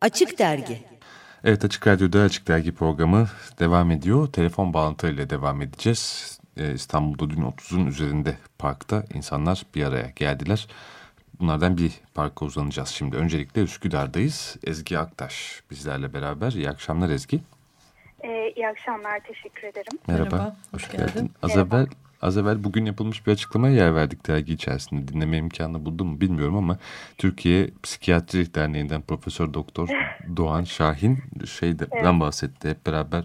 Açık Dergi Evet Açık Radyo'da Açık Dergi programı devam ediyor. Telefon bağlantılarıyla devam edeceğiz. Ee, İstanbul'da dün 30'un üzerinde parkta insanlar bir araya geldiler. Bunlardan bir parka uzanacağız şimdi. Öncelikle Üsküdar'dayız. Ezgi Aktaş bizlerle beraber. İyi akşamlar Ezgi. Ee, iyi akşamlar, teşekkür ederim. Merhaba, Merhaba hoş, hoş geldin. geldin. Az Merhaba. evvel Az evvel bugün yapılmış bir açıklamaya yer verdik dergi içerisinde. Dinleme imkanı buldum mu bilmiyorum ama Türkiye Psikiyatri Derneği'nden Profesör Doktor Doğan Şahin şeyden evet. bahsetti. Hep beraber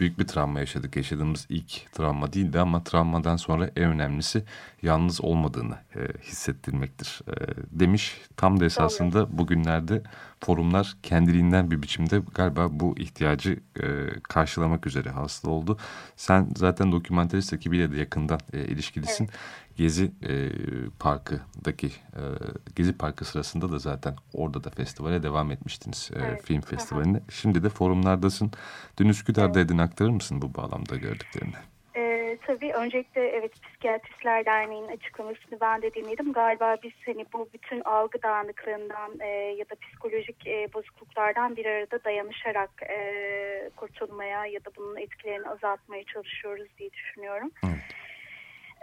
büyük bir travma yaşadık. Yaşadığımız ilk travma değildi ama travmadan sonra en önemlisi yalnız olmadığını e, hissettirmektir e, demiş. Tam da esasında bugünlerde forumlar kendiliğinden bir biçimde galiba bu ihtiyacı e, karşılamak üzere hasıl oldu. Sen zaten dokümenterist ekibiyle de yakından e, ilişkilisin. Evet. Gezi e, Parkı'daki e, Gezi Parkı sırasında da zaten orada da festivale devam etmiştiniz. E, evet. Film festivaline. Aha. Şimdi de forumlardasın. Dün Üsküdar'daydın evet. aktarır mısın bu bağlamda gördüklerini? tabii öncelikle evet Psikiyatristler Derneği'nin açıklamasını ben de dinledim. Galiba biz hani bu bütün algı dağınıklığından e, ya da psikolojik e, bozukluklardan bir arada dayanışarak e, kurtulmaya ya da bunun etkilerini azaltmaya çalışıyoruz diye düşünüyorum. Evet.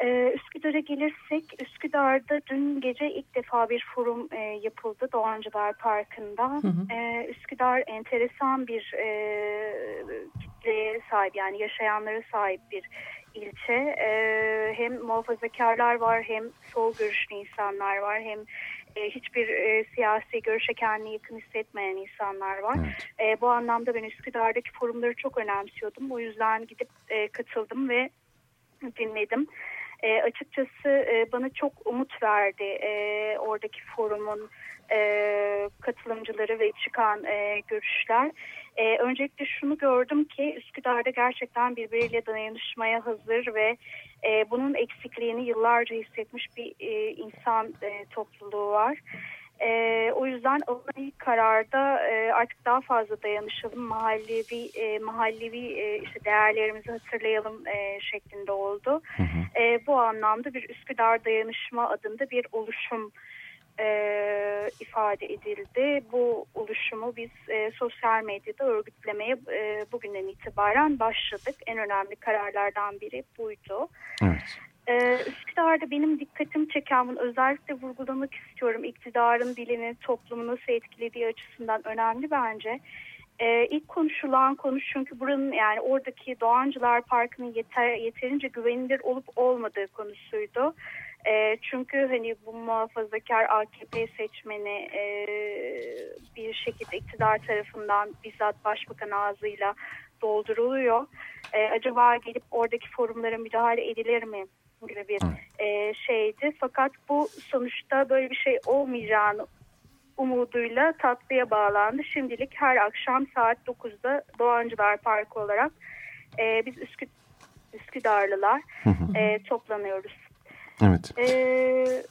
Ee, Üsküdar'a gelirsek, Üsküdar'da dün gece ilk defa bir forum e, yapıldı Doğancılar Parkı'nda. Hı hı. Ee, Üsküdar enteresan bir e, kitleye sahip yani yaşayanlara sahip bir ilçe. E, hem muhafazakarlar var hem sol görüşlü insanlar var hem e, hiçbir e, siyasi görüşe kendini yakın hissetmeyen insanlar var. Evet. E, bu anlamda ben Üsküdar'daki forumları çok önemsiyordum. O yüzden gidip e, katıldım ve dinledim. E, açıkçası e, bana çok umut verdi e, oradaki forumun e, katılımcıları ve çıkan e, görüşler. E, öncelikle şunu gördüm ki Üsküdar'da gerçekten birbiriyle dayanışmaya hazır ve e, bunun eksikliğini yıllarca hissetmiş bir e, insan e, topluluğu var. E, o yüzden alınan ilk kararda e, artık daha fazla dayanışalım, mahallevi e, mahallevi e, işte değerlerimizi hatırlayalım e, şeklinde oldu. Hı hı. E, bu anlamda bir Üsküdar Dayanışma adında bir oluşum e, ifade edildi. Bu oluşumu biz e, sosyal medyada örgütlemeye e, bugünden itibaren başladık. En önemli kararlardan biri buydu. Evet. Ee, Üsküdar'da benim dikkatim çeken özellikle vurgulamak istiyorum. İktidarın dilini toplumu nasıl etkilediği açısından önemli bence. Ee, ilk konuşulan konu çünkü buranın yani oradaki Doğancılar Parkı'nın yeter, yeterince güvenilir olup olmadığı konusuydu. E, çünkü hani bu muhafazakar AKP seçmeni e, bir şekilde iktidar tarafından bizzat başbakan ağzıyla dolduruluyor. E, acaba gelip oradaki forumlara müdahale edilir mi gibi bir e, şeydi. Fakat bu sonuçta böyle bir şey olmayacağını umuduyla tatlıya bağlandı. Şimdilik her akşam saat 9'da Doğancılar Parkı olarak e, biz Üskü, Üsküdarlılar e, toplanıyoruz. Evet. Ee,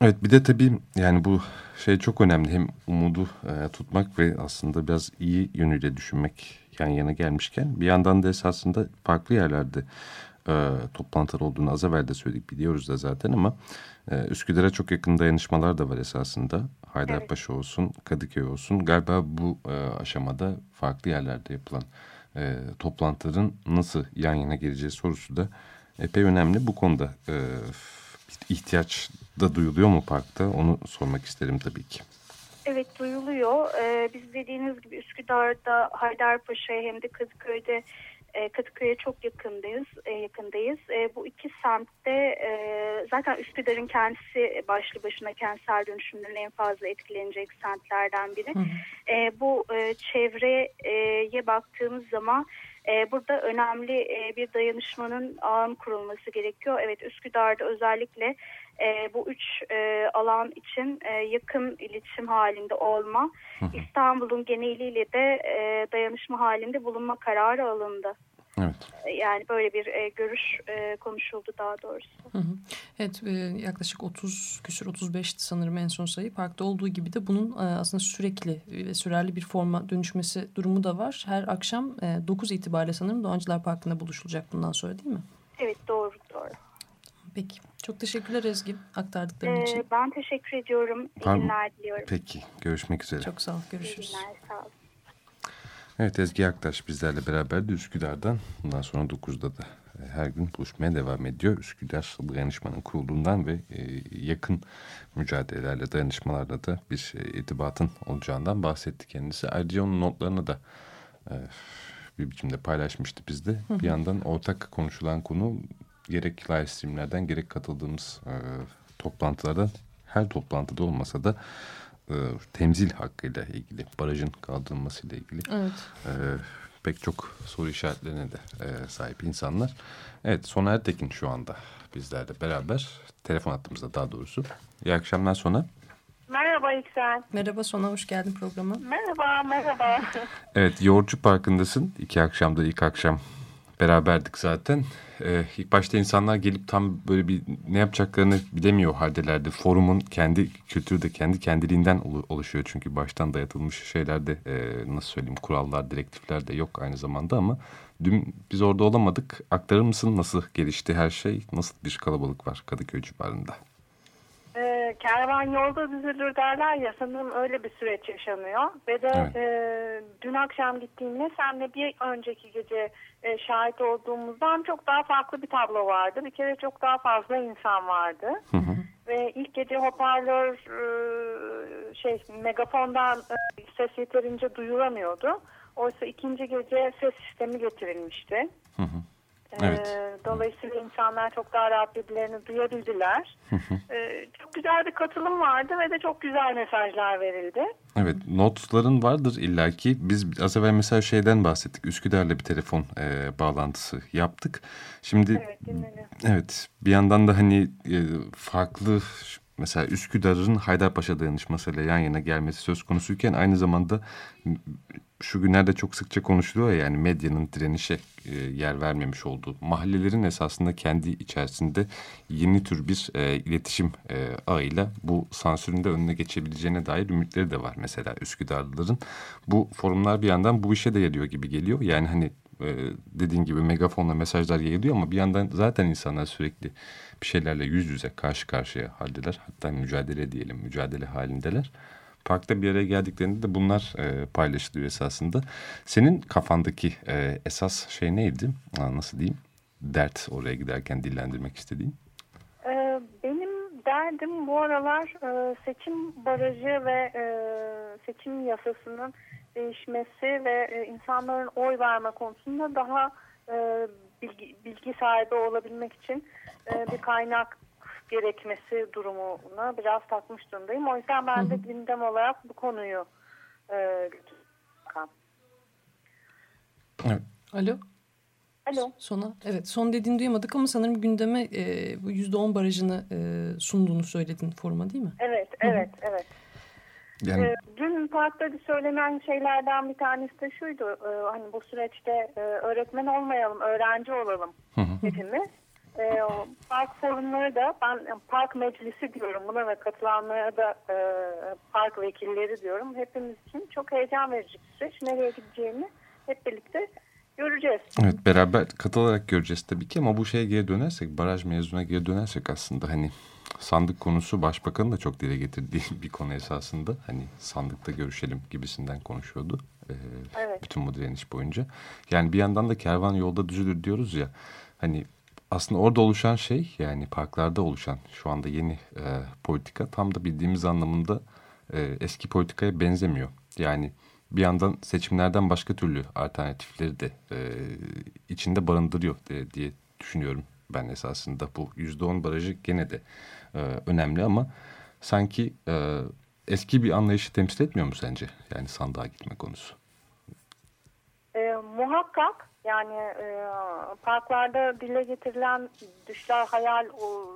evet bir de tabii yani bu şey çok önemli. Hem umudu e, tutmak ve aslında biraz iyi yönüyle düşünmek yan yana gelmişken bir yandan da esasında farklı yerlerde e, toplantılar olduğunu az evvel de söyledik biliyoruz da zaten ama e, Üsküdar'a çok yakın dayanışmalar da var esasında. Haydarpaşa evet. olsun, Kadıköy olsun. Galiba bu e, aşamada farklı yerlerde yapılan e, toplantıların nasıl yan yana geleceği sorusu da epey önemli. Bu konuda e, ihtiyaç da duyuluyor mu parkta? Onu sormak isterim tabii ki. Evet duyuluyor. Ee, biz dediğiniz gibi Üsküdar'da Haydarpaşa'ya hem de Kadıköy'de e, Kadıköy'e çok yakındayız. E, yakındayız. E, bu iki semtte e, zaten Üsküdar'ın kendisi başlı başına kentsel dönüşümlerin en fazla etkilenecek semtlerden biri. Hı. E, bu e, çevreye baktığımız zaman burada önemli e, bir dayanışmanın ağın kurulması gerekiyor. Evet Üsküdar'da özellikle e, bu üç e, alan için yakın iletişim halinde olma, İstanbul'un geneliyle de dayanışma halinde bulunma kararı alındı. Evet. Yani böyle bir e, görüş e, konuşuldu daha doğrusu. Hı hı. Evet e, yaklaşık 30 küsur 35 sanırım en son sayı. Parkta olduğu gibi de bunun e, aslında sürekli ve sürerli bir forma dönüşmesi durumu da var. Her akşam e, 9 itibariyle sanırım Doğancılar Parkı'nda buluşulacak bundan sonra değil mi? Evet doğru doğru. Peki. Çok teşekkürler Ezgi aktardıkların Ee, için. ben teşekkür ediyorum. İyi günler diliyorum. Peki görüşmek üzere. Çok sağ ol. İyi Görüşürüz. günler. Sağ olun. Evet Ezgi Aktaş bizlerle beraber de Üsküdar'dan bundan sonra 9'da da e, her gün buluşmaya devam ediyor. Üsküdar Dayanışmanın kurulduğundan ve e, yakın mücadelelerle, dayanışmalarla da bir e, irtibatın olacağından bahsetti kendisi. Ayrıca onun notlarını da bir biçimde paylaşmıştı bizde. Bir yandan ortak konuşulan konu gerek live streamlerden gerek katıldığımız toplantılardan her toplantıda olmasa da e, temzil hakkıyla ilgili, barajın kaldırılmasıyla ilgili Evet. e, pek çok soru işaretlerine de e, sahip insanlar. Evet Sona Ertekin şu anda bizlerle beraber telefon hattımızda daha doğrusu. İyi akşamlar Sona. Merhaba İksel. Merhaba Sona hoş geldin programa. Merhaba, merhaba. Evet Yoğurtçu Parkı'ndasın. İki akşamda ilk akşam beraberdik zaten. Ee, ilk başta insanlar gelip tam böyle bir ne yapacaklarını bilemiyor haldelerdi. Forumun kendi kültürü de kendi kendiliğinden olu- oluşuyor. Çünkü baştan dayatılmış şeyler de e, nasıl söyleyeyim kurallar, direktifler de yok aynı zamanda ama dün biz orada olamadık. Aktarır mısın nasıl gelişti her şey? Nasıl bir kalabalık var Kadıköy civarında? Kervan yolda düzülür derler ya sanırım öyle bir süreç yaşanıyor. Ve de Evet. e, dün akşam gittiğimde senle bir önceki gece e, şahit olduğumuzdan çok daha farklı bir tablo vardı. Bir kere çok daha fazla insan vardı. Hı hı. Ve ilk gece hoparlör e, şey megafondan e, ses yeterince duyulamıyordu. Oysa ikinci gece ses sistemi getirilmişti. Hı hı. Evet. Ee, dolayısıyla insanlar çok daha rahat birbirlerini duyabildiler. Ee, çok güzel bir katılım vardı ve de çok güzel mesajlar verildi. Evet notların vardır illaki. Biz az evvel mesela şeyden bahsettik. Üsküdar'la bir telefon e, bağlantısı yaptık. Şimdi Evet, dinledim. evet bir yandan da hani e, farklı mesela Üsküdar'ın Haydarpaşa dayanışmasıyla yan yana gelmesi söz konusuyken aynı zamanda şu günlerde çok sıkça konuşuluyor ya yani medyanın direnişe e, yer vermemiş olduğu mahallelerin esasında kendi içerisinde yeni tür bir e, iletişim e, ağıyla bu sansürün de önüne geçebileceğine dair ümitleri de var mesela Üsküdarlıların. Bu forumlar bir yandan bu işe de yarıyor gibi geliyor. Yani hani e, dediğin gibi megafonla mesajlar yayılıyor ama bir yandan zaten insanlar sürekli bir şeylerle yüz yüze karşı karşıya haldeler. Hatta mücadele diyelim mücadele halindeler. Parkta bir araya geldiklerinde de bunlar e, paylaşılıyor esasında. Senin kafandaki e, esas şey neydi? Aa, nasıl diyeyim? Dert oraya giderken dillendirmek istediğin. Ee, benim derdim bu aralar e, seçim barajı ve e, seçim yasasının değişmesi ve e, insanların oy verme konusunda daha bilgi, bilgi sahibi olabilmek için bir kaynak gerekmesi durumuna biraz takmış durumdayım. O yüzden ben de gündem olarak bu konuyu e, götürdüm. Evet. Alo. Alo. Sona. Evet son dediğini duymadık ama sanırım gündeme e, bu %10 barajını e, sunduğunu söyledin foruma değil mi? Evet, evet, evet. Yani Ee, Dün parkta söylenen şeylerden bir tanesi de şuydu. e, hani bu süreçte e, öğretmen olmayalım, öğrenci olalım hepimiz. E, park forumları da ben e, park meclisi diyorum buna ve katılanlara da e, park vekilleri diyorum. Hepimiz için çok heyecan verici bir süreç. Nereye gideceğini hep birlikte göreceğiz. Evet beraber katılarak göreceğiz tabii ki ama bu şeye geri dönersek baraj mevzuna geri dönersek aslında hani sandık konusu başbakanın da çok dile getirdiği bir konu esasında hani sandıkta görüşelim gibisinden konuşuyordu ee, Evet. bütün bu direniş boyunca. Yani bir yandan da kervan yolda düzülür diyoruz ya hani aslında orada oluşan şey yani parklarda oluşan şu anda yeni e, politika tam da bildiğimiz anlamında e, eski politikaya benzemiyor. Yani bir yandan seçimlerden başka türlü alternatifleri de e, içinde barındırıyor de- diye düşünüyorum ben esasında. Bu yüzde on barajı gene de e, önemli ama sanki e, eski bir anlayışı temsil etmiyor mu sence? Yani sandığa gitme konusu. E, muhakkak yani e, parklarda dile getirilen düşler hayal o,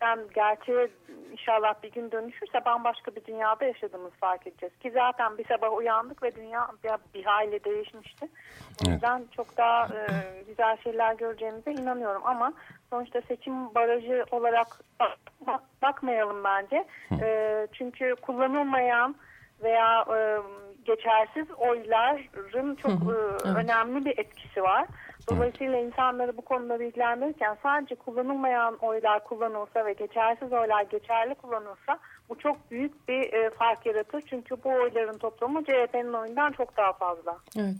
ben gerçeğe inşallah bir gün dönüşürse bambaşka bir dünyada yaşadığımızı fark edeceğiz. Ki zaten bir sabah uyandık ve dünya bir, bir hayli değişmişti. O Evet. yüzden çok daha e, güzel şeyler göreceğimize inanıyorum ama sonuçta seçim barajı olarak bak- bakmayalım bence. E, çünkü kullanılmayan veya e, geçersiz oyların çok e, önemli bir etkisi var. Dolayısıyla evet. insanları bu konuda bilgilendirirken sadece kullanılmayan oylar kullanılsa ve geçersiz oylar geçerli kullanılsa bu çok büyük bir e, fark yaratır. Çünkü bu oyların toplamı CHP'nin oyundan çok daha fazla. Evet.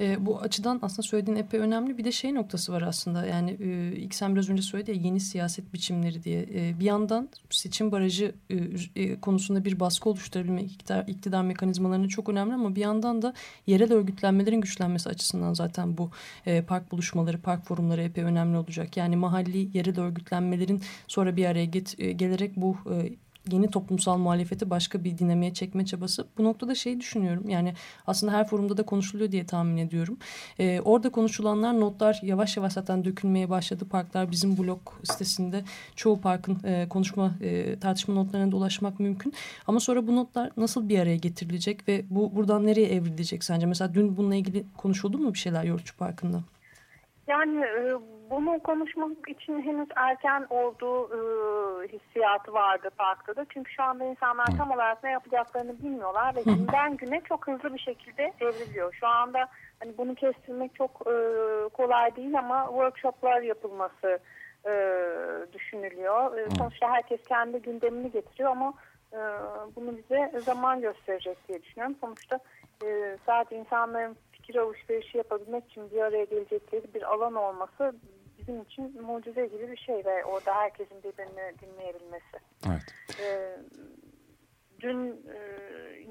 E, bu açıdan aslında söylediğin epey önemli. Bir de şey noktası var aslında. Yani e, ilk sen biraz önce söyledi ya yeni siyaset biçimleri diye. E, bir yandan seçim barajı e, e, konusunda bir baskı oluşturabilmek iktidar, iktidar mekanizmalarını çok önemli ama bir yandan da yerel örgütlenmelerin güçlenmesi açısından zaten bu e, park buluşmaları, park forumları epey önemli olacak. Yani mahalli yerel örgütlenmelerin sonra bir araya get, e, gelerek bu e, yeni toplumsal muhalefeti başka bir dinamiğe çekme çabası. Bu noktada şey düşünüyorum yani aslında her forumda da konuşuluyor diye tahmin ediyorum. Ee, orada konuşulanlar notlar yavaş yavaş zaten dökülmeye başladı. Parklar bizim blog sitesinde çoğu parkın e, konuşma e, tartışma notlarına da ulaşmak mümkün. Ama sonra bu notlar nasıl bir araya getirilecek ve bu buradan nereye evrilecek sence? Mesela dün bununla ilgili konuşuldu mu bir şeyler Yoğurtçu Parkı'nda? Yani e, bunu konuşmak için henüz erken olduğu e, hissiyatı vardı parkta da. Çünkü şu anda insanlar tam olarak ne yapacaklarını bilmiyorlar ve günden güne çok hızlı bir şekilde evriliyor. Şu anda hani bunu kestirmek çok e, kolay değil ama workshoplar yapılması düşünülüyor. sonuçta herkes kendi gündemini getiriyor ama bunu bize zaman gösterecek diye düşünüyorum. Sonuçta sadece insanların fikir alışverişi yapabilmek için bir araya gelecekleri bir alan olması bizim için mucize gibi bir şey ve orada herkesin birbirini dinleyebilmesi. Evet. Ee, dün e,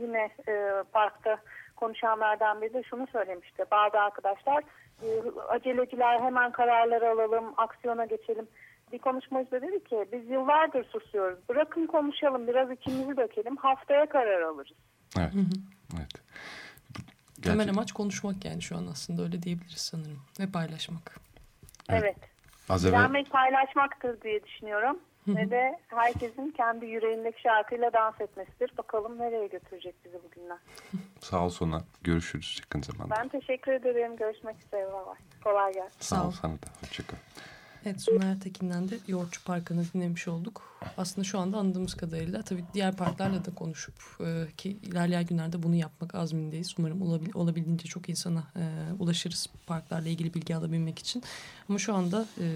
yine e, parkta konuşanlardan biri de şunu söylemişti. Bazı arkadaşlar e, aceleciler hemen kararları alalım, aksiyona geçelim. Bir konuşmacı da dedi ki biz yıllardır susuyoruz. Bırakın konuşalım, biraz içimizi dökelim, haftaya karar alırız. Evet. evet. Gerçekten. Temel amaç konuşmak yani şu an aslında öyle diyebiliriz sanırım. Ve paylaşmak. Evet. evet. Az evvel... paylaşmaktır diye düşünüyorum. Ve de herkesin kendi yüreğindeki şarkıyla dans etmesidir. Bakalım nereye götürecek bizi bugünler. Sağ ol Sona. Görüşürüz yakın zamanda. Ben teşekkür ederim. Görüşmek üzere. Kolay gelsin. Sağ ol sana da. Hoşçakal. Evet Soner Ertekin'den de Yoğurtçu Parkı'nı dinlemiş olduk. Aslında şu anda anladığımız kadarıyla tabii diğer parklarla da konuşup e, ki ilerleyen günlerde bunu yapmak azmindeyiz. Umarım olabil, olabildiğince çok insana e, ulaşırız parklarla ilgili bilgi alabilmek için. Ama şu anda e,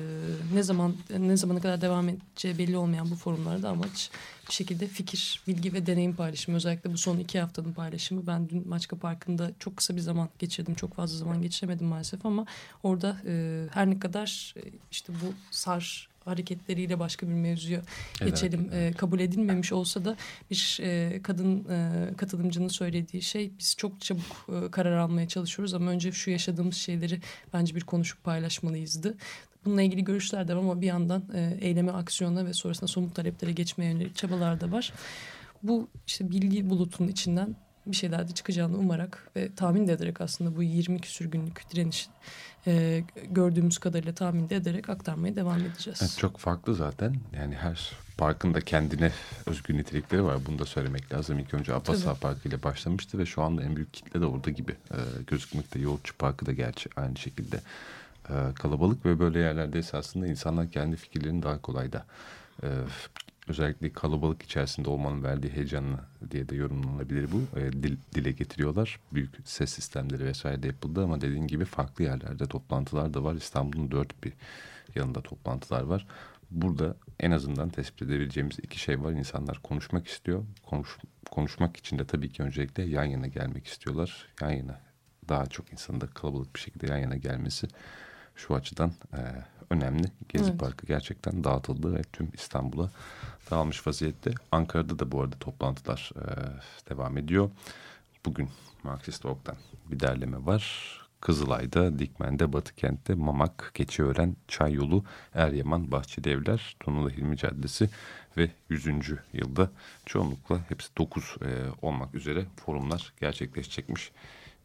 ne zaman ne zamana kadar devam edeceği belli olmayan bu forumlarda amaç şekilde fikir, bilgi ve deneyim paylaşımı. Özellikle bu son iki haftanın paylaşımı. Ben dün Maçka Parkı'nda çok kısa bir zaman geçirdim. Çok fazla zaman geçiremedim maalesef ama orada e, her ne kadar e, işte bu SAR hareketleriyle başka bir mevzuya geçelim evet. e, kabul edilmemiş olsa da bir e, kadın e, katılımcının söylediği şey biz çok çabuk e, karar almaya çalışıyoruz ama önce şu yaşadığımız şeyleri bence bir konuşup paylaşmalıyızdı. Bununla ilgili görüşler de var ama bir yandan e, eyleme, aksiyona ve sonrasında somut taleplere geçmeye yönelik çabalar da var. Bu işte bilgi bulutunun içinden bir şeyler de çıkacağını umarak ve tahmin de ederek aslında bu 20 küsür günlük direnişin e, gördüğümüz kadarıyla tahmin de ederek aktarmaya devam edeceğiz. Evet, çok farklı zaten. Yani her parkın da kendine özgü nitelikleri var. Bunu da söylemek lazım. İlk önce Abbas Ağa Parkı ile başlamıştı ve şu anda en büyük kitle de orada gibi e, gözükmekte. Yoğurtçu Parkı da gerçi aynı şekilde e, kalabalık ve böyle yerlerde esasında insanlar kendi fikirlerini daha kolay da e, özellikle kalabalık içerisinde olmanın verdiği heyecanlı diye de yorumlanabilir bu. E, dil, dile getiriyorlar. Büyük ses sistemleri vesaire de yapıldı ama dediğin gibi farklı yerlerde toplantılar da var. İstanbul'un dört bir yanında toplantılar var. Burada en azından tespit edebileceğimiz iki şey var. İnsanlar konuşmak istiyor. Konuş, konuşmak için de tabii ki öncelikle yan yana gelmek istiyorlar. Yan yana daha çok insanın da kalabalık bir şekilde yan yana gelmesi şu açıdan e, önemli. Gezi evet. Parkı gerçekten dağıtıldı ve tüm İstanbul'a dağılmış vaziyette. Ankara'da da bu arada toplantılar e, devam ediyor. Bugün Marksist Org'dan bir derleme var. Kızılay'da, Dikmen'de, Batıkent'te, Mamak, Keçiören, Çay Yolu, Eryaman, Bahçeli Evler, Tonulu Hilmi Caddesi ve 100. yılda çoğunlukla hepsi 9 e, olmak üzere forumlar gerçekleşecekmiş.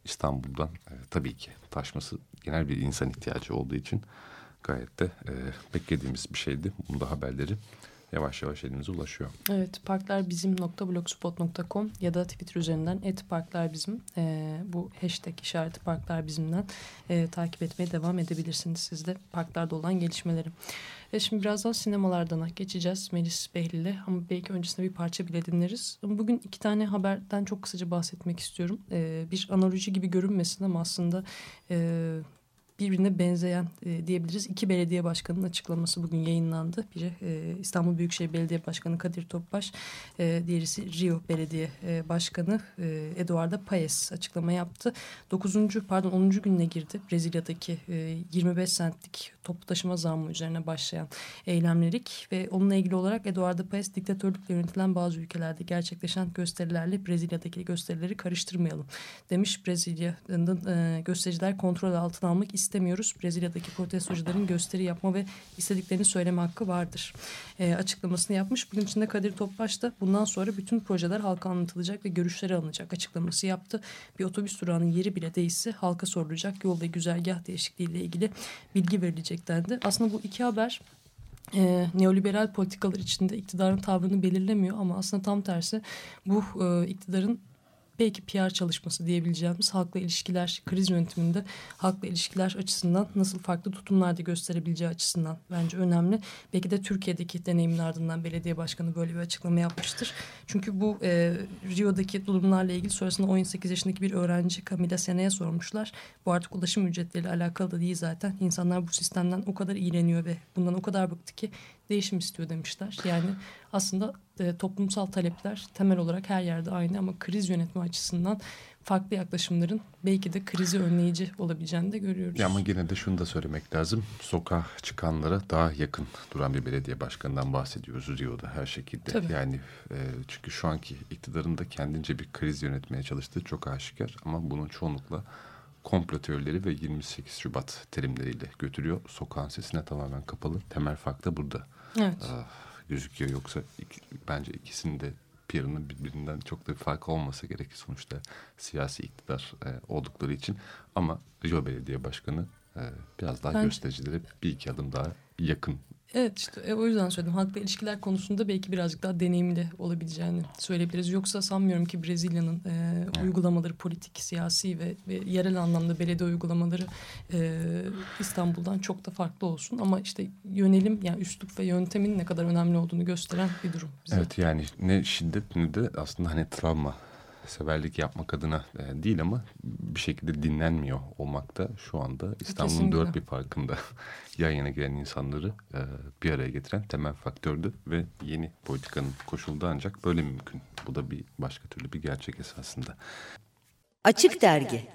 İstanbul'dan e, tabii ki taşması genel bir insan ihtiyacı olduğu için gayet de e, beklediğimiz bir şeydi. Bunun da haberleri yavaş yavaş elimize ulaşıyor. Evet parklerbizim.blogspot.com ya da Twitter üzerinden et parklerbizim e, bu hashtag işareti parklerbizimden e, takip etmeye devam edebilirsiniz siz de parklarda olan gelişmeleri. E, şimdi birazdan sinemalardan geçeceğiz Melis Behlil'le ama belki öncesinde bir parça bile dinleriz. Bugün iki tane haberden çok kısaca bahsetmek istiyorum. E, bir analoji gibi görünmesin ama aslında... E, birbirine benzeyen e, diyebiliriz. İki belediye başkanının açıklaması bugün yayınlandı. Biri e, İstanbul Büyükşehir Belediye Başkanı Kadir Topbaş, e, diğerisi Rio Belediye e, Başkanı e, Eduardo Paes açıklama yaptı. 9. pardon 10. gününe girdi Brezilya'daki e, 25 centlik toplu taşıma zammı üzerine başlayan eylemlerik ve onunla ilgili olarak Eduardo Paes diktatörlükle yönetilen bazı ülkelerde gerçekleşen gösterilerle Brezilya'daki gösterileri karıştırmayalım demiş. Brezilya'nın e, göstericiler kontrol altına almak istemiyoruz. Brezilya'daki protestocuların gösteri yapma ve istediklerini söyleme hakkı vardır. E, açıklamasını yapmış. Bugün içinde Kadir Topbaş da bundan sonra bütün projeler halka anlatılacak ve görüşleri alınacak açıklaması yaptı. Bir otobüs durağının yeri bile değilse halka sorulacak yol ve güzergah değişikliği ile ilgili bilgi verilecek dendi. Aslında bu iki haber e, neoliberal politikalar içinde iktidarın tavrını belirlemiyor ama aslında tam tersi bu e, iktidarın belki PR çalışması diyebileceğimiz halkla ilişkiler, kriz yönetiminde halkla ilişkiler açısından nasıl farklı tutumlar da gösterebileceği açısından bence önemli. Belki de Türkiye'deki deneyimin ardından belediye başkanı böyle bir açıklama yapmıştır. Çünkü bu e, Rio'daki durumlarla ilgili sonrasında 18 yaşındaki bir öğrenci Camila Sene'ye sormuşlar. Bu artık ulaşım ücretleriyle alakalı da değil zaten. İnsanlar bu sistemden o kadar iğreniyor ve bundan o kadar bıktı ki değişim istiyor demişler. Yani aslında e, toplumsal talepler temel olarak her yerde aynı ama kriz yönetme açısından farklı yaklaşımların belki de krizi önleyici olabileceğini de görüyoruz. Ya ama yine de şunu da söylemek lazım. Sokağa çıkanlara daha yakın duran bir belediye başkanından bahsediyoruz Rio'da her şekilde. Tabii. Yani e, çünkü şu anki iktidarın da kendince bir kriz yönetmeye çalıştığı çok aşikar ama bunun çoğunlukla komplo teorileri ve 28 Şubat terimleriyle götürüyor. Sokağın sesine tamamen kapalı. Temel fark da burada. Evet. Aa, gözüküyor. Yoksa iki, bence ikisinin de PR'ının birbirinden çok da bir farkı olmasa gerekir sonuçta siyasi iktidar e, oldukları için. Ama Rio Belediye Başkanı e, biraz daha bence... göstericilere bir iki adım daha yakın Evet işte e, o yüzden söyledim. Halkla ilişkiler konusunda belki birazcık daha deneyimli olabileceğini söyleyebiliriz. Yoksa sanmıyorum ki Brezilya'nın e, evet. uygulamaları politik, siyasi ve, ve yerel anlamda belediye uygulamaları e, İstanbul'dan çok da farklı olsun. Ama işte yönelim yani üslup ve yöntemin ne kadar önemli olduğunu gösteren bir durum. Bize. Evet yani ne şiddet ne de aslında hani travma severlik yapmak adına e, değil ama bir şekilde dinlenmiyor olmakta şu anda İstanbul'un dört bir parkında yan yana gelen insanları e, bir araya getiren temel faktördü ve yeni politikanın koşulda ancak böyle mümkün. Bu da bir başka türlü bir gerçek esasında. Açık Dergi